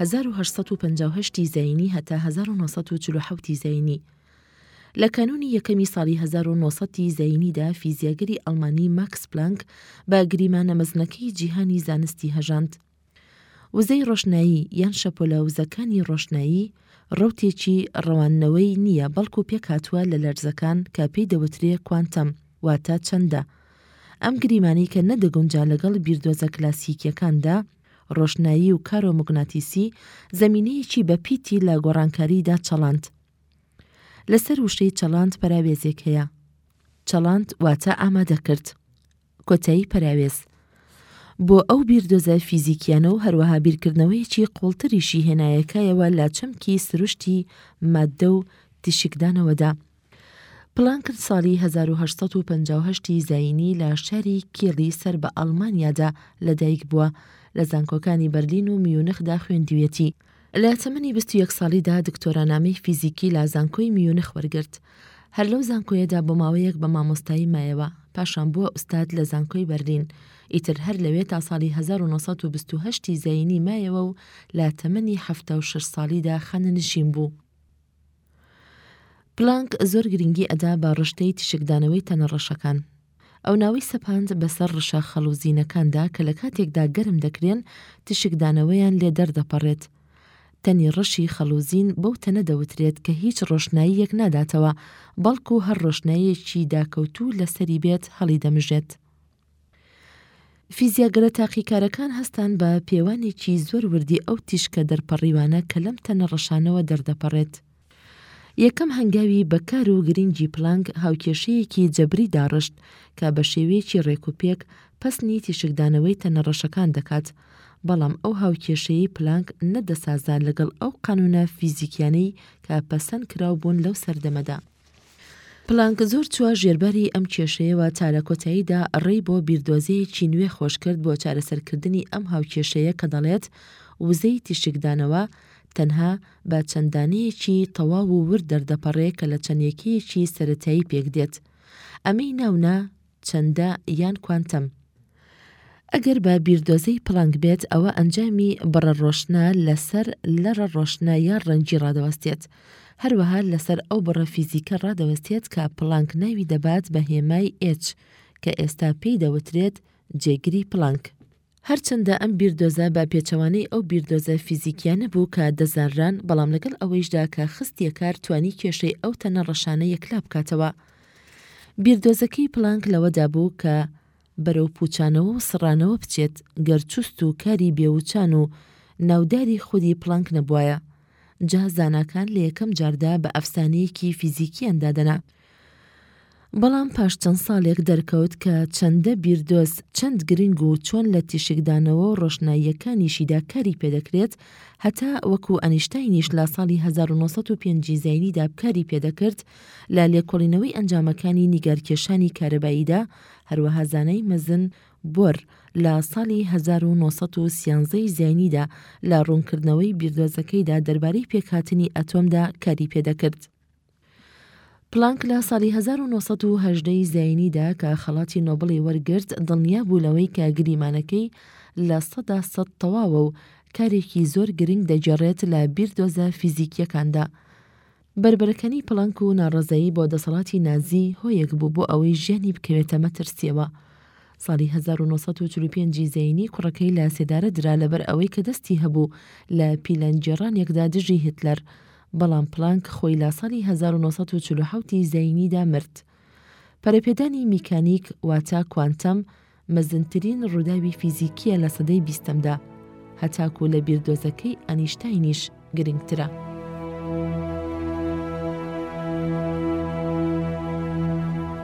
هەزار و هەشت سەد و پەنجا و هەشت ی زایینی هەتا هەزار و نۆ سەد و چل و حەوت ی زایینی. لە کانوونی یەکەمی ساڵی هەزار و نۆ سەد ی زایینیدا فیزیاگەری ئەڵمانی ماکس پلانک بە گریمانە مەزنەکەی جیهانی زانستی هەژاند. وزەی ڕۆشنایی یان شەپۆلە وزەکانی ڕۆشنایی ڕەوتێکی ڕەواندنەوەی نییە بەڵکو پێکهاتووە لە لەرزەکان کە پێی دەوترێ کوانتەم واتە چەندە. ئەم گریمانەی کە نەدەگونجا لەگەڵ بیردۆزە کلاسیکییەکاندا، ڕۆشنایی و کارۆموگناتیسی زەمینەیەکی بە پیتی لە گۆڕانکارییدا چەڵاند. لەسەر وشەی چەڵاند پەراوێزێک هەیە. چەڵاند واتە ئامادە کرد. کۆتایی پەراوێز. بۆ ئەو بیردۆزە فیزیکیانە و هەروەها بیرکردنەوەیەکی قوڵتریشی هێنایەکایەوە لە چەمکی سروشتی ماددە و تیشکدانەوەدا. پلانکن ساڵی هەزار و هەشت سەد و پەنجا و هەشت ی زایینی لە شاری کیڵی سەر بە ئەڵمانیادا لەدایکبووە، لە زانکۆکانی بەرلین و میونخدا خوێندویەتی. لە تەمەنی بیست و یەک ساڵیدا دکتۆرانامەی فیزیکی لە زانکۆی میونخ وەرگرت. هەر لەو زانکۆیەدا بۆ ماوەیەک بە مامۆستایی مایەوە، پاشان بووە ئوستاد لە زانکۆی بەرلین، ئیتر هەر لەوێ تا ساڵی هەزار و نۆ سەد و بیست و هەشت ی زایینی مایەوە و لە تەمەنی حەفتا و شەش ساڵیدا خانەنشین بوو. پلانک زۆر گرنگی ئەدا بە ڕشتەی تیشکدانەوەی تەنە ڕەشەکان. ئەو ناوەی سەپاند بەسەر ڕشە خەڵ و زینەکاندا کە لە کاتێکدا گەرم دەکرێن تیشکدانەوەیان لێ دەردەپەڕێت. تەنی ڕەشی خەڵ و زین بەو تەنە دەوترێت کە هیچ ڕۆشناییەک ناداتەوە، بەڵکو هەر ڕۆشناییەکی داکەوتوو لەسەری بێت هەڵیدەمژێت. فیزیاگەرە تاقیکارەکان هەستان بە پێوانێکی زۆر وردی ئەو تیشکە دەرپەڕیوانە کە لەم تەنە ڕەشانەوە دەردەپەڕێت. یەکەم هەنگاوی بەکار و گرنگی پلانک هاوکێشەیەکی جەبری داڕشت کە بە شێوەیەکی ڕێکوپێک پەسنی تیشکدانەوەی تەنە ڕەشەکان دەکات، بەڵام ئەو هاوکێشەیەی پلانک نەدەسازا لەگەڵ ئەو قانوونە فیزیکیانەی کە پەسەند کراو بوون لەو سەردەمەدا. پلانک زۆر چووە ژێرباری ئەم کێشەیەوە تا لە کۆتاییدا ڕێی بۆ بیردۆزەیەکی نوێ خۆشکرد بۆ چارەسەرکردنی ئەم هاوکێشەیە کە دەڵێت، وزەی تیشکدانەوە تەنها بە چەند دانەیەکی تەواو و ورد دەردەپەڕێ کە لە چەند یەکەیەکی سەرەتایی پێکدێت. ئەمەی ناونا چەندە یان کوانتەم؟ ئەگەر بە بیردۆزەی پڵانک بێت ئەوە ئەنجامی بڕە ڕۆشنە لەسەر لەڕە ڕۆشنە یا ڕەنگی ڕادەوەستێت هەروەها لەسەر ئەو بڕە فیزیکە ڕادەوەستێت کە پڵانک ناوی دەبات بە هێمای H کە ئێستا پێی دەوترێت جێگری پڵانک. هەرچەندە ئەم بیردۆزە بە پێچەوانەی ئەو بیردۆزە فیزیکییانە بوو کە دەزانران، بەڵام لەگەڵ ئەوەیشدا کە خستییە کار توانی کێشەی ئەو تەنە ڕەشانە یەکلا بکاتەوە. بیردۆزەکەی پڵانک لەوەدا بوو کە بەرەو پووچانەوە و سڕانەوە بچێت، گەر چوست و کاری بێوچان و ناوداری خودی پڵانک نەبوایە. جا زاناکان لە یەکەم جاردا بە ئەفسانەیەکی فیزیکییان دادەنا. بەڵام پاش چەند ساڵێک دەرکەوت کە چەندە بیردۆز، چەند گرنگ و چۆن لە تیشکدانەوە و ڕۆشناییەکانیشیدا کاری پێدەکرێت، هەتا وەکو ئەنیشتاینیش لە ساڵی هەزار و نۆ سەد و پێنج ی زاینیدا کاری پێدەکرد لە لێکۆڵینەوەی ئەنجامەکانی نیگارکێشانی کارەباییدا، هەروەها زانای مەزن بۆر لە ساڵی هەزار و نۆ سەد و سیانزە ی زاینیدا لە ڕوونکردنەوەی بیردۆزەکەیدا دەربارەی پێکهاتنی ئەتۆمدا کاری پێدەکرد. پلانک لە ساڵی 1970 ی زایینیدا کە خەڵاتی نۆبڵی وەرگرت دڵنیا بوو لەوەی کە گریمانەکەی لە سەدا سەد تەواوە و کارێکی زۆر گرنگ دەگێڕێت لە بیردۆزە فیزیکییەکاندا. بەربەرەکانی پلانک و ناڕەزایی بۆ دەسەڵاتی نازی هۆیەک بوو بۆ ئەوەی ژیانی بکەوێتە مەترسییەوە. ساڵی 1945 ی زایینی کوڕەکەی لە سێدارە درا لەبەر ئەوەی کە دەستی هەبوو لە پیلانگێڕانێکدا دژی هیتلەر، بەڵام پلانک خۆی لا ساڵی هەزار و نۆ سەد و چل و حەوت ی زایینیدا مرد. پەرەپێدانی میکانیک واتە کوانتەم مەزنترین ڕووداوی فیزیکییە لە سەدەی بیستەمدا، هەتاکوو لە بیردۆزەکەی ئەنیشتاینیش گرنگترە.